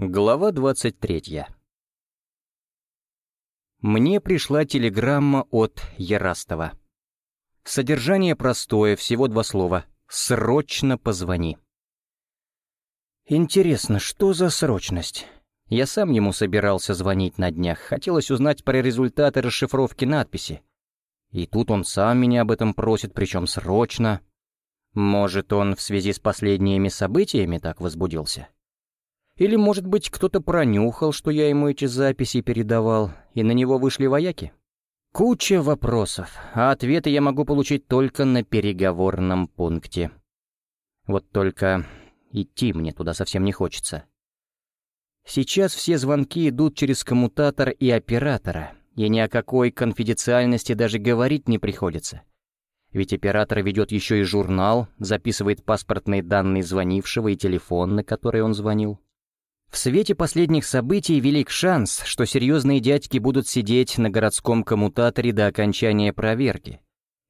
Глава 23 Мне пришла телеграмма от Ярастова. Содержание простое, всего два слова. «Срочно позвони». Интересно, что за срочность? Я сам ему собирался звонить на днях, хотелось узнать про результаты расшифровки надписи. И тут он сам меня об этом просит, причем срочно. Может, он в связи с последними событиями так возбудился? Или, может быть, кто-то пронюхал, что я ему эти записи передавал, и на него вышли вояки? Куча вопросов, а ответы я могу получить только на переговорном пункте. Вот только идти мне туда совсем не хочется. Сейчас все звонки идут через коммутатор и оператора, и ни о какой конфиденциальности даже говорить не приходится. Ведь оператор ведет еще и журнал, записывает паспортные данные звонившего и телефон, на который он звонил. В свете последних событий велик шанс, что серьезные дядьки будут сидеть на городском коммутаторе до окончания проверки.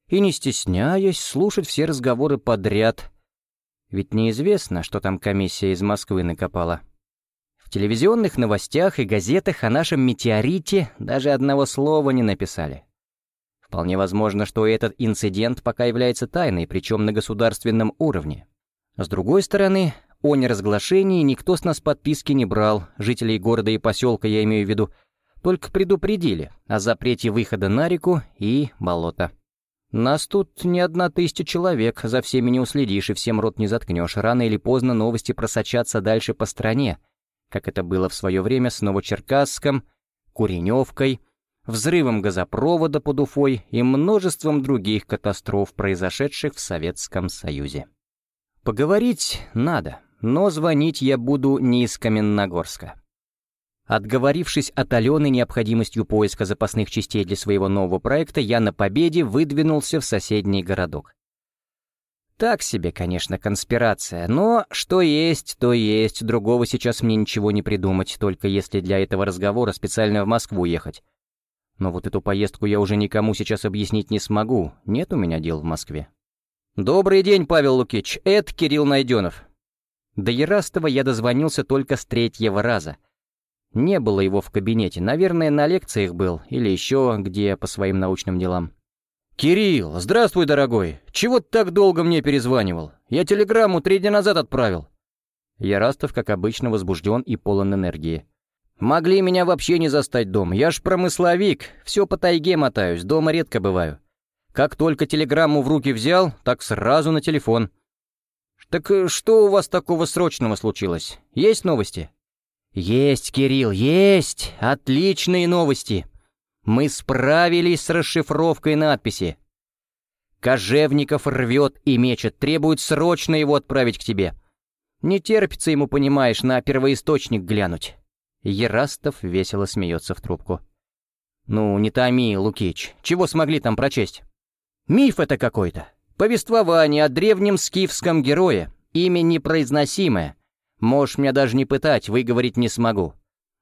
И не стесняясь, слушать все разговоры подряд. Ведь неизвестно, что там комиссия из Москвы накопала. В телевизионных новостях и газетах о нашем метеорите даже одного слова не написали. Вполне возможно, что этот инцидент пока является тайной, причем на государственном уровне. С другой стороны, о неразглашении никто с нас подписки не брал, жителей города и поселка я имею в виду, только предупредили о запрете выхода на реку и болото. Нас тут не одна тысяча человек, за всеми не уследишь и всем рот не заткнешь. Рано или поздно новости просочатся дальше по стране, как это было в свое время с Новочеркасском, Куреневкой, взрывом газопровода под Уфой и множеством других катастроф, произошедших в Советском Союзе. Поговорить надо, но звонить я буду не из Каменногорска. Отговорившись от Алены необходимостью поиска запасных частей для своего нового проекта, я на победе выдвинулся в соседний городок. Так себе, конечно, конспирация, но что есть, то есть, другого сейчас мне ничего не придумать, только если для этого разговора специально в Москву ехать. Но вот эту поездку я уже никому сейчас объяснить не смогу, нет у меня дел в Москве. «Добрый день, Павел Лукич, это Кирилл Найденов. До Ярастова я дозвонился только с третьего раза. Не было его в кабинете, наверное, на лекциях был, или еще где по своим научным делам. «Кирилл, здравствуй, дорогой! Чего ты так долго мне перезванивал? Я телеграмму три дня назад отправил». Ярастов, как обычно, возбужден и полон энергии. «Могли меня вообще не застать дома, я ж промысловик, все по тайге мотаюсь, дома редко бываю. Как только телеграмму в руки взял, так сразу на телефон. «Так э, что у вас такого срочного случилось? Есть новости?» «Есть, Кирилл, есть! Отличные новости! Мы справились с расшифровкой надписи. Кожевников рвет и мечет, требует срочно его отправить к тебе. Не терпится ему, понимаешь, на первоисточник глянуть». Ерастов весело смеется в трубку. «Ну, не томи, Лукич, чего смогли там прочесть? Миф это какой-то. Повествование о древнем скифском герое, имя непроизносимое. Можешь меня даже не пытать, выговорить не смогу.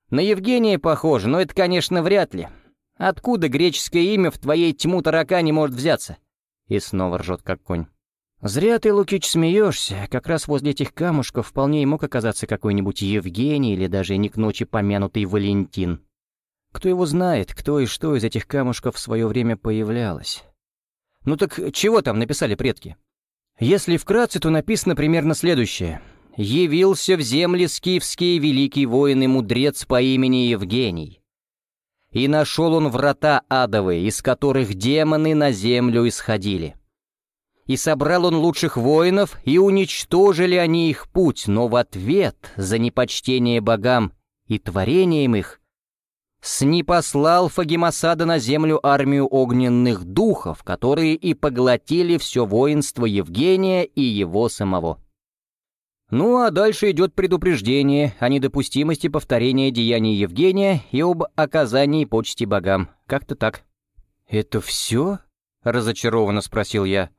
На Евгения похоже, но это, конечно, вряд ли. Откуда греческое имя в твоей тьму таракане может взяться?» И снова ржет, как конь. «Зря ты, Лукич, смеешься. Как раз возле этих камушков вполне и мог оказаться какой-нибудь Евгений или даже не к ночи помянутый Валентин. Кто его знает, кто и что из этих камушков в свое время появлялось. Ну так чего там написали предки? Если вкратце, то написано примерно следующее. «Явился в земли скифские великий воин и мудрец по имени Евгений. И нашел он врата адовые, из которых демоны на землю исходили. И собрал он лучших воинов, и уничтожили они их путь, но в ответ за непочтение богам и творением их снипослал Фагимасада на землю армию огненных духов, которые и поглотили все воинство Евгения и его самого. Ну а дальше идет предупреждение о недопустимости повторения деяний Евгения и об оказании почти богам. Как-то так. «Это все?» — разочарованно спросил я.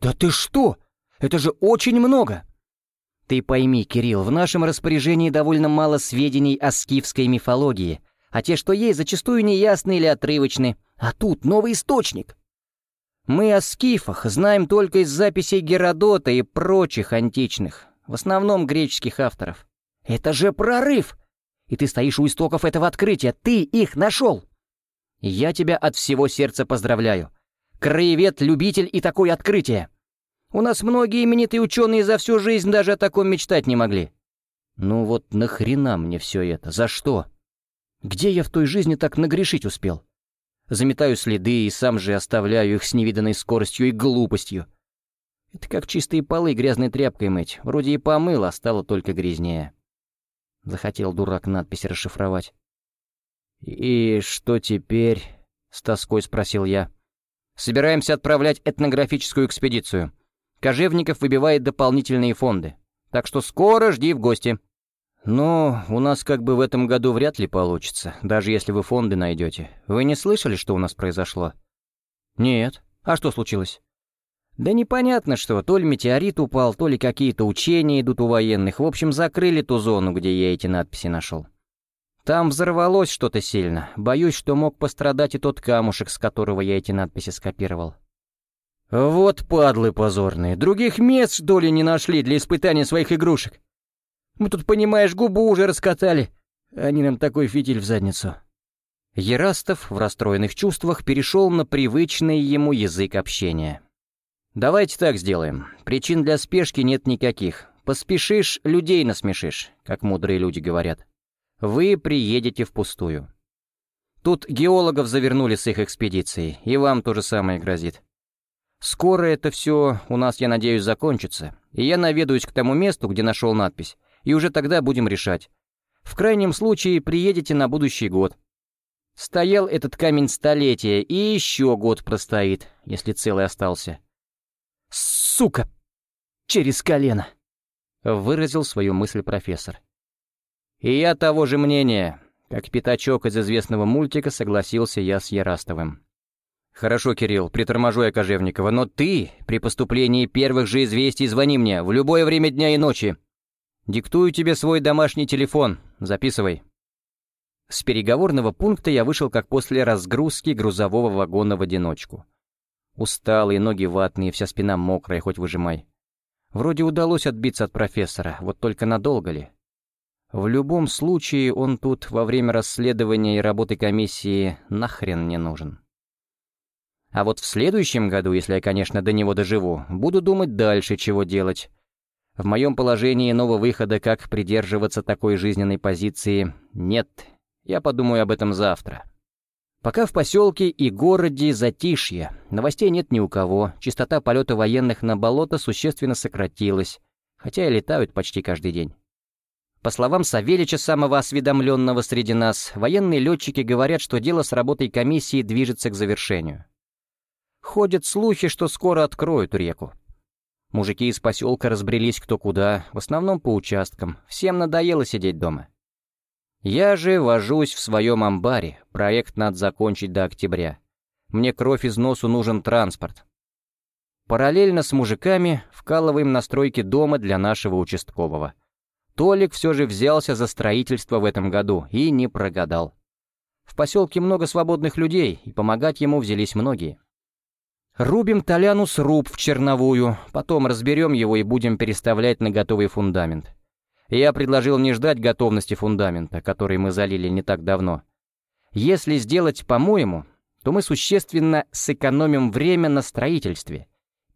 «Да ты что? Это же очень много!» «Ты пойми, Кирилл, в нашем распоряжении довольно мало сведений о скифской мифологии, а те, что есть, зачастую неясны или отрывочны. А тут новый источник. Мы о скифах знаем только из записей Геродота и прочих античных, в основном греческих авторов. Это же прорыв! И ты стоишь у истоков этого открытия, ты их нашел! Я тебя от всего сердца поздравляю. Краевед, любитель и такое открытие. У нас многие именитые ученые за всю жизнь даже о таком мечтать не могли. Ну вот нахрена мне все это? За что? Где я в той жизни так нагрешить успел? Заметаю следы и сам же оставляю их с невиданной скоростью и глупостью. Это как чистые полы грязной тряпкой мыть. Вроде и помыл, а стало только грязнее. Захотел дурак надпись расшифровать. «И что теперь?» — с тоской спросил я. «Собираемся отправлять этнографическую экспедицию. Кожевников выбивает дополнительные фонды. Так что скоро жди в гости». «Ну, у нас как бы в этом году вряд ли получится, даже если вы фонды найдете. Вы не слышали, что у нас произошло?» «Нет. А что случилось?» «Да непонятно что, то ли метеорит упал, то ли какие-то учения идут у военных. В общем, закрыли ту зону, где я эти надписи нашел. Там взорвалось что-то сильно. Боюсь, что мог пострадать и тот камушек, с которого я эти надписи скопировал». «Вот падлы позорные, других мест, что ли, не нашли для испытания своих игрушек?» Мы тут, понимаешь, губу уже раскатали. Они нам такой фитиль в задницу». Ерастов в расстроенных чувствах перешел на привычный ему язык общения. «Давайте так сделаем. Причин для спешки нет никаких. Поспешишь — людей насмешишь, как мудрые люди говорят. Вы приедете впустую. Тут геологов завернули с их экспедицией, и вам то же самое грозит. Скоро это все у нас, я надеюсь, закончится, и я наведаюсь к тому месту, где нашел надпись, и уже тогда будем решать. В крайнем случае приедете на будущий год. Стоял этот камень столетия, и еще год простоит, если целый остался. «Сука! Через колено!» — выразил свою мысль профессор. «И я того же мнения», — как пятачок из известного мультика согласился я с Ярастовым. «Хорошо, Кирилл, приторможу я Кожевникова, но ты при поступлении первых же известий звони мне в любое время дня и ночи. Диктую тебе свой домашний телефон. Записывай». С переговорного пункта я вышел как после разгрузки грузового вагона в одиночку. Усталый, ноги ватные, вся спина мокрая, хоть выжимай. Вроде удалось отбиться от профессора, вот только надолго ли? В любом случае, он тут во время расследования и работы комиссии нахрен не нужен. А вот в следующем году, если я, конечно, до него доживу, буду думать дальше, чего делать. В моем положении нового выхода, как придерживаться такой жизненной позиции, нет. Я подумаю об этом завтра. Пока в поселке и городе затишье, новостей нет ни у кого, частота полета военных на болото существенно сократилась, хотя и летают почти каждый день. По словам Савельича, самого осведомленного среди нас, военные летчики говорят, что дело с работой комиссии движется к завершению. Ходят слухи, что скоро откроют реку. Мужики из поселка разбрелись кто куда, в основном по участкам. Всем надоело сидеть дома. Я же вожусь в своем амбаре. Проект надо закончить до октября. Мне кровь из носу нужен транспорт. Параллельно с мужиками вкалываем настройки дома для нашего участкового. Толик все же взялся за строительство в этом году и не прогадал. В поселке много свободных людей, и помогать ему взялись многие. Рубим Толяну сруб в черновую, потом разберем его и будем переставлять на готовый фундамент. Я предложил не ждать готовности фундамента, который мы залили не так давно. Если сделать по-моему, то мы существенно сэкономим время на строительстве.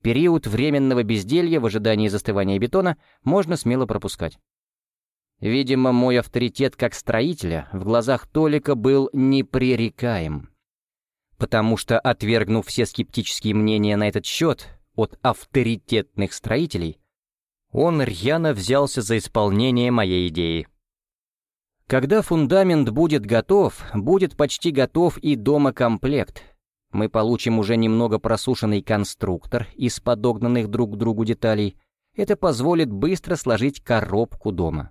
Период временного безделья в ожидании застывания бетона можно смело пропускать. Видимо, мой авторитет как строителя в глазах Толика был непререкаем потому что, отвергнув все скептические мнения на этот счет от авторитетных строителей, он рьяно взялся за исполнение моей идеи. Когда фундамент будет готов, будет почти готов и домокомплект. Мы получим уже немного просушенный конструктор из подогнанных друг к другу деталей. Это позволит быстро сложить коробку дома.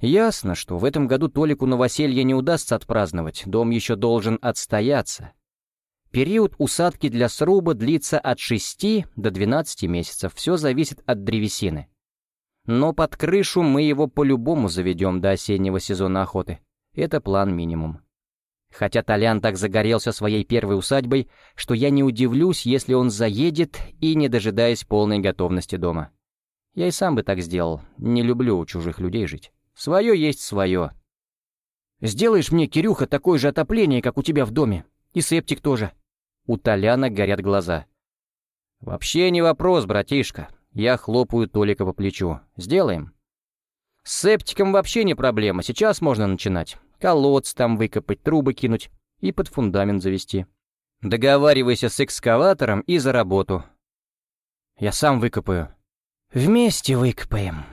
Ясно, что в этом году Толику новоселье не удастся отпраздновать, дом еще должен отстояться, Период усадки для сруба длится от 6 до 12 месяцев, все зависит от древесины. Но под крышу мы его по-любому заведем до осеннего сезона охоты. Это план минимум. Хотя Толян так загорелся своей первой усадьбой, что я не удивлюсь, если он заедет и не дожидаясь полной готовности дома. Я и сам бы так сделал, не люблю у чужих людей жить. Свое есть свое. Сделаешь мне, Кирюха, такое же отопление, как у тебя в доме. И септик тоже. У Толяна горят глаза. Вообще не вопрос, братишка. Я хлопаю Толика по плечу. Сделаем. С септиком вообще не проблема, сейчас можно начинать. Колодц там выкопать, трубы кинуть и под фундамент завести. Договаривайся с экскаватором и за работу. Я сам выкопаю. Вместе выкопаем.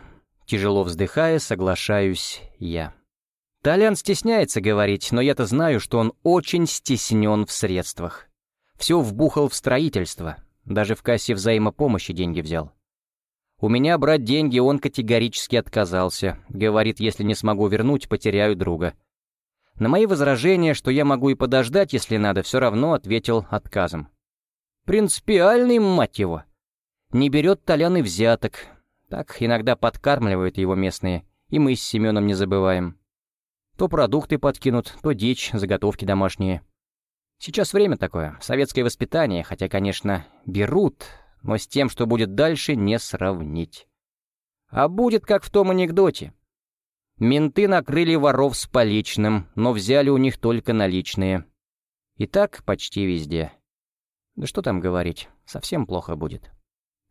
Тяжело вздыхая, соглашаюсь я. Толян стесняется говорить, но я-то знаю, что он очень стеснен в средствах. Все вбухал в строительство, даже в кассе взаимопомощи деньги взял. У меня брать деньги он категорически отказался. Говорит, если не смогу вернуть, потеряю друга. На мои возражения, что я могу и подождать, если надо, все равно ответил отказом. Принципиальный, мать его. Не берет Толян и взяток. Так иногда подкармливают его местные, и мы с Семеном не забываем. То продукты подкинут, то дичь, заготовки домашние. Сейчас время такое, советское воспитание, хотя, конечно, берут, но с тем, что будет дальше, не сравнить. А будет, как в том анекдоте. Менты накрыли воров с поличным, но взяли у них только наличные. И так почти везде. Да что там говорить, совсем плохо будет.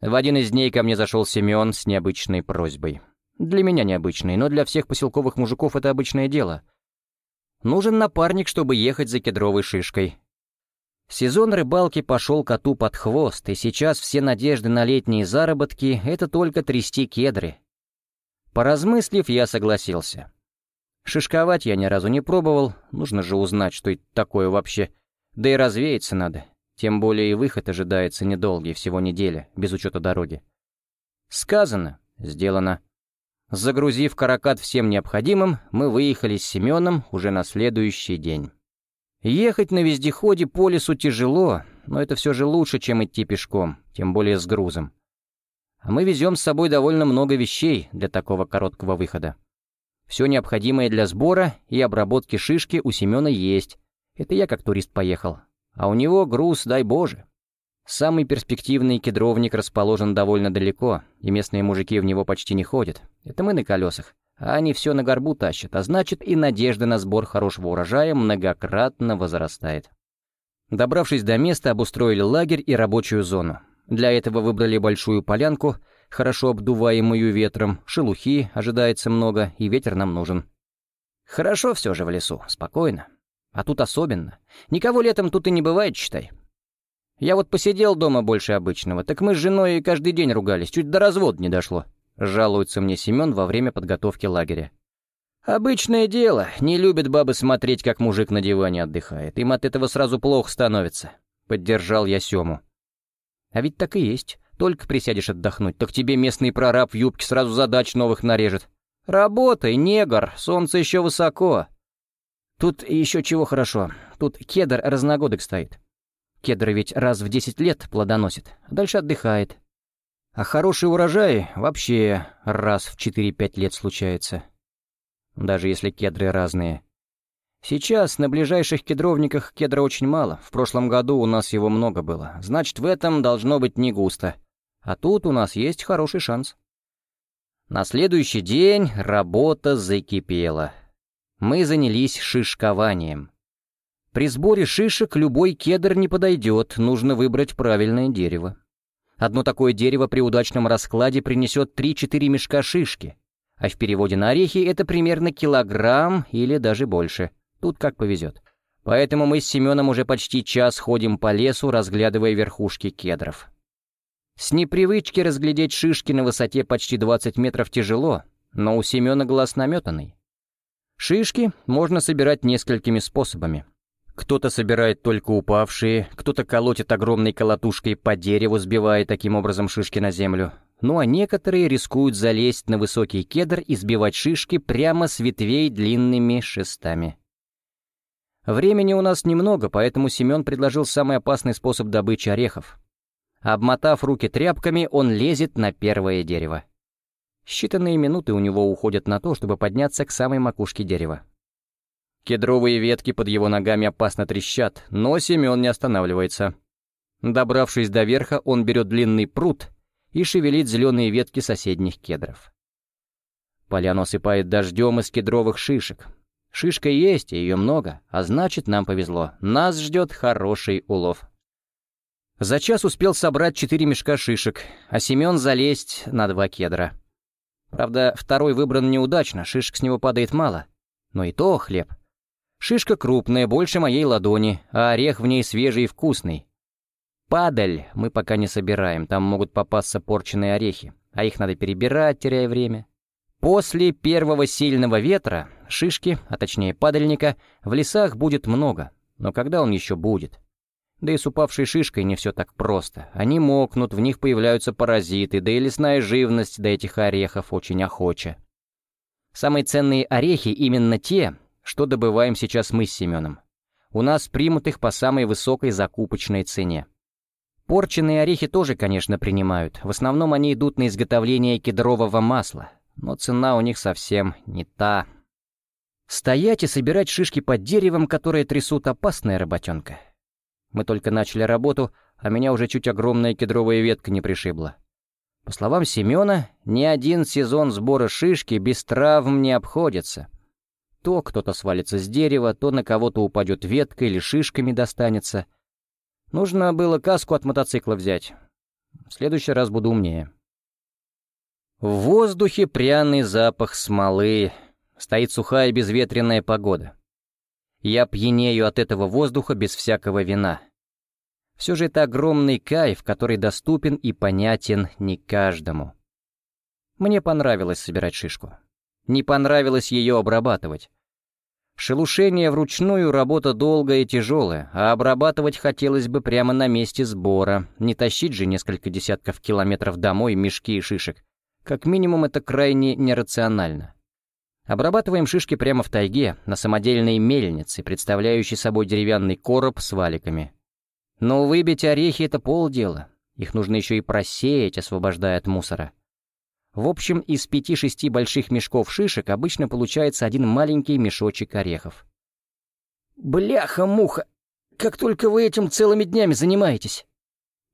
В один из дней ко мне зашел Семен с необычной просьбой. Для меня необычной, но для всех поселковых мужиков это обычное дело. Нужен напарник, чтобы ехать за кедровой шишкой. Сезон рыбалки пошел коту под хвост, и сейчас все надежды на летние заработки — это только трясти кедры. Поразмыслив, я согласился. Шишковать я ни разу не пробовал, нужно же узнать, что это такое вообще. Да и развеяться надо, тем более и выход ожидается недолгий, всего неделя, без учета дороги. Сказано, сделано. Загрузив каракат всем необходимым, мы выехали с Семеном уже на следующий день. Ехать на вездеходе по лесу тяжело, но это все же лучше, чем идти пешком, тем более с грузом. А мы везем с собой довольно много вещей для такого короткого выхода. Все необходимое для сбора и обработки шишки у Семена есть. Это я как турист поехал. А у него груз, дай боже. Самый перспективный кедровник расположен довольно далеко, и местные мужики в него почти не ходят. Это мы на колесах а они все на горбу тащат, а значит и надежда на сбор хорошего урожая многократно возрастает. Добравшись до места, обустроили лагерь и рабочую зону. Для этого выбрали большую полянку, хорошо обдуваемую ветром, шелухи ожидается много, и ветер нам нужен. Хорошо все же в лесу, спокойно. А тут особенно. Никого летом тут и не бывает, считай. Я вот посидел дома больше обычного, так мы с женой каждый день ругались, чуть до развода не дошло. Жалуется мне Семен во время подготовки лагеря. «Обычное дело. Не любят бабы смотреть, как мужик на диване отдыхает. Им от этого сразу плохо становится». Поддержал я Сему. «А ведь так и есть. Только присядешь отдохнуть, так тебе местный прораб в юбке сразу задач новых нарежет. Работай, негр, солнце еще высоко». Тут еще чего хорошо. Тут кедр разногодок стоит. Кедр ведь раз в десять лет плодоносит, дальше отдыхает. А хороший урожай вообще раз в 4-5 лет случается. Даже если кедры разные. Сейчас на ближайших кедровниках кедра очень мало. В прошлом году у нас его много было. Значит, в этом должно быть не густо. А тут у нас есть хороший шанс. На следующий день работа закипела. Мы занялись шишкованием. При сборе шишек любой кедр не подойдет, нужно выбрать правильное дерево. Одно такое дерево при удачном раскладе принесет 3-4 мешка шишки, а в переводе на орехи это примерно килограмм или даже больше. Тут как повезет. Поэтому мы с Семеном уже почти час ходим по лесу, разглядывая верхушки кедров. С непривычки разглядеть шишки на высоте почти 20 метров тяжело, но у Семена глаз наметанный. Шишки можно собирать несколькими способами. Кто-то собирает только упавшие, кто-то колотит огромной колотушкой по дереву, сбивая таким образом шишки на землю. Ну а некоторые рискуют залезть на высокий кедр и сбивать шишки прямо с ветвей длинными шестами. Времени у нас немного, поэтому Семен предложил самый опасный способ добычи орехов. Обмотав руки тряпками, он лезет на первое дерево. Считанные минуты у него уходят на то, чтобы подняться к самой макушке дерева. Кедровые ветки под его ногами опасно трещат, но Семен не останавливается. Добравшись до верха, он берет длинный пруд и шевелит зеленые ветки соседних кедров. Поляну осыпает дождем из кедровых шишек. Шишка есть, и ее много, а значит, нам повезло. Нас ждет хороший улов. За час успел собрать четыре мешка шишек, а Семен залезть на два кедра. Правда, второй выбран неудачно, шишек с него падает мало. Но и то хлеб. Шишка крупная, больше моей ладони, а орех в ней свежий и вкусный. Падаль мы пока не собираем, там могут попасться порченные орехи, а их надо перебирать, теряя время. После первого сильного ветра шишки, а точнее падальника, в лесах будет много, но когда он еще будет? Да и с упавшей шишкой не все так просто. Они мокнут, в них появляются паразиты, да и лесная живность до этих орехов очень охоча. Самые ценные орехи именно те, что добываем сейчас мы с Семеном. У нас примут их по самой высокой закупочной цене. Порченные орехи тоже, конечно, принимают. В основном они идут на изготовление кедрового масла, но цена у них совсем не та. Стоять и собирать шишки под деревом, которые трясут, опасная работенка. Мы только начали работу, а меня уже чуть огромная кедровая ветка не пришибла. По словам Семена, ни один сезон сбора шишки без травм не обходится. То кто-то свалится с дерева, то на кого-то упадет ветка или шишками достанется. Нужно было каску от мотоцикла взять. В следующий раз буду умнее. В воздухе пряный запах смолы. Стоит сухая безветренная погода. Я пьянею от этого воздуха без всякого вина. Все же это огромный кайф, который доступен и понятен не каждому. Мне понравилось собирать шишку. Не понравилось ее обрабатывать. Шелушение вручную — работа долгая и тяжелая, а обрабатывать хотелось бы прямо на месте сбора, не тащить же несколько десятков километров домой мешки и шишек. Как минимум, это крайне нерационально. Обрабатываем шишки прямо в тайге, на самодельной мельнице, представляющей собой деревянный короб с валиками. Но выбить орехи — это полдела. Их нужно еще и просеять, освобождая от мусора. В общем, из пяти-шести больших мешков шишек обычно получается один маленький мешочек орехов. «Бляха-муха! Как только вы этим целыми днями занимаетесь!»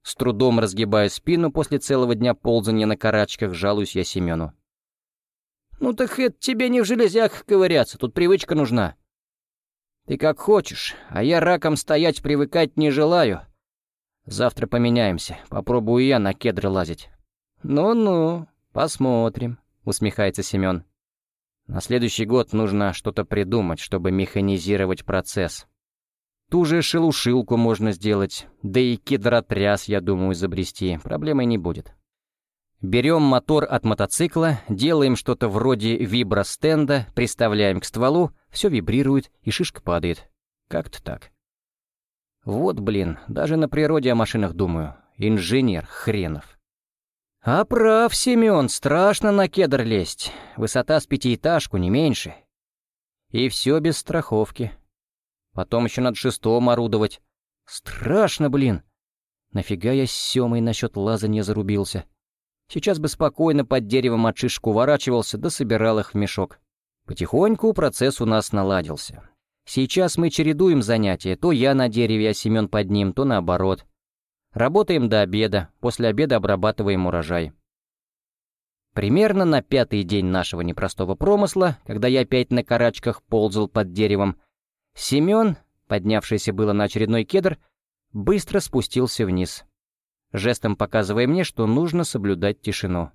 С трудом разгибая спину после целого дня ползания на карачках, жалуюсь я Семену. «Ну так это тебе не в железяках ковыряться, тут привычка нужна». «Ты как хочешь, а я раком стоять привыкать не желаю. Завтра поменяемся, попробую я на кедры лазить». «Ну-ну, посмотрим», — усмехается Семен. «На следующий год нужно что-то придумать, чтобы механизировать процесс. Ту же шелушилку можно сделать, да и кедротряс, я думаю, изобрести, проблемой не будет». Берем мотор от мотоцикла, делаем что-то вроде вибростенда, приставляем к стволу, все вибрирует и шишка падает. Как-то так. Вот, блин, даже на природе о машинах думаю. Инженер хренов. А прав, Семен, страшно на кедр лезть. Высота с пятиэтажку, не меньше. И все без страховки. Потом еще над шестом орудовать. Страшно, блин. Нафига я с Семой насчет лазанья зарубился? Сейчас бы спокойно под деревом от шишку уворачивался, да собирал их в мешок. Потихоньку процесс у нас наладился. Сейчас мы чередуем занятия, то я на дереве, а Семен под ним, то наоборот. Работаем до обеда, после обеда обрабатываем урожай. Примерно на пятый день нашего непростого промысла, когда я опять на карачках ползал под деревом, Семен, поднявшийся было на очередной кедр, быстро спустился вниз жестом показывая мне, что нужно соблюдать тишину.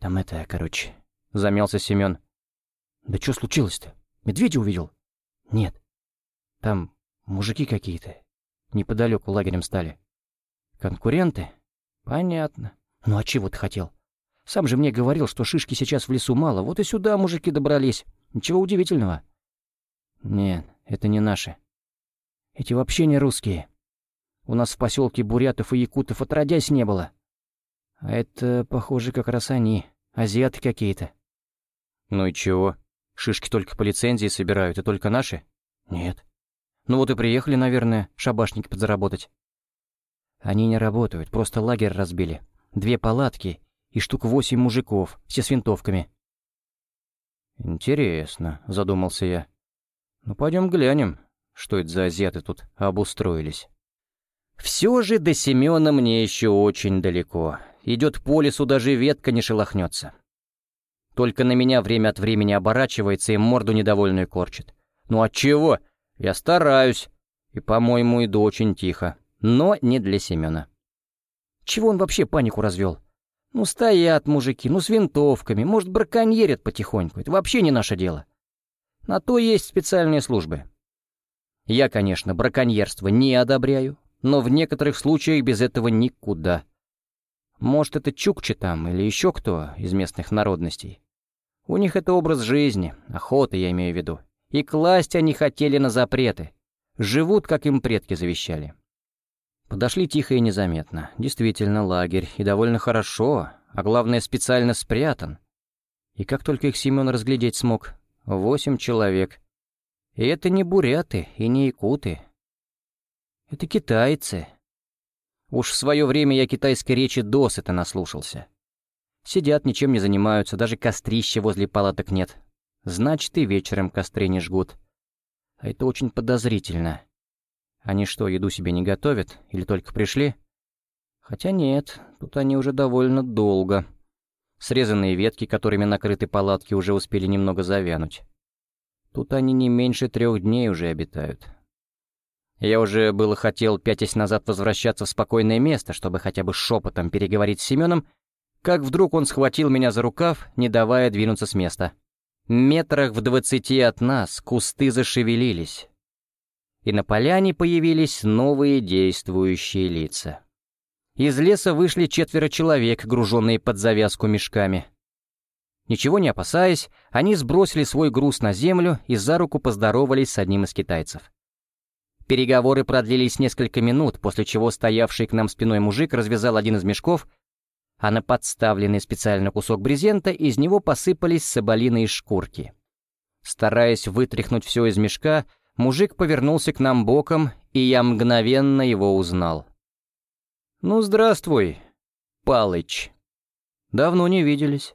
«Там это, короче...» — замялся Семен. «Да что случилось-то? Медведя увидел?» «Нет. Там мужики какие-то. Неподалеку лагерем стали. Конкуренты? Понятно. Ну а чего ты хотел? Сам же мне говорил, что шишки сейчас в лесу мало, вот и сюда мужики добрались. Ничего удивительного». «Нет, это не наши. Эти вообще не русские. У нас в поселке бурятов и якутов отродясь не было. А это, похоже, как раз они, азиаты какие-то. Ну и чего? Шишки только по лицензии собирают, и только наши? Нет. Ну вот и приехали, наверное, шабашники подзаработать. Они не работают, просто лагерь разбили. Две палатки и штук восемь мужиков, все с винтовками. «Интересно», — задумался я. «Ну, пойдем глянем, что это за азиаты тут обустроились». Все же до Семена мне еще очень далеко. Идет по лесу, даже ветка не шелохнется. Только на меня время от времени оборачивается и морду недовольную корчит. Ну а чего? Я стараюсь. И, по-моему, иду очень тихо. Но не для Семена. Чего он вообще панику развел? Ну, стоят мужики, ну, с винтовками, может, браконьерят потихоньку. Это вообще не наше дело. На то есть специальные службы. Я, конечно, браконьерство не одобряю, но в некоторых случаях без этого никуда. Может, это чукчи там или еще кто из местных народностей. У них это образ жизни, охота, я имею в виду. И класть они хотели на запреты. Живут, как им предки завещали. Подошли тихо и незаметно. Действительно, лагерь, и довольно хорошо, а главное, специально спрятан. И как только их Семен разглядеть смог, восемь человек. И это не буряты и не якуты. Это китайцы. Уж в свое время я китайской речи досыта наслушался. Сидят, ничем не занимаются, даже кострища возле палаток нет. Значит, и вечером костры не жгут. А это очень подозрительно. Они что, еду себе не готовят? Или только пришли? Хотя нет, тут они уже довольно долго. Срезанные ветки, которыми накрыты палатки, уже успели немного завянуть. Тут они не меньше трех дней уже обитают. Я уже было хотел, пятясь назад, возвращаться в спокойное место, чтобы хотя бы шепотом переговорить с Семеном, как вдруг он схватил меня за рукав, не давая двинуться с места. Метрах в двадцати от нас кусты зашевелились, и на поляне появились новые действующие лица. Из леса вышли четверо человек, груженные под завязку мешками. Ничего не опасаясь, они сбросили свой груз на землю и за руку поздоровались с одним из китайцев. Переговоры продлились несколько минут, после чего стоявший к нам спиной мужик развязал один из мешков а на подставленный специально кусок брезента из него посыпались соболиные шкурки. Стараясь вытряхнуть все из мешка, мужик повернулся к нам боком, и я мгновенно его узнал. «Ну, здравствуй, Палыч. Давно не виделись».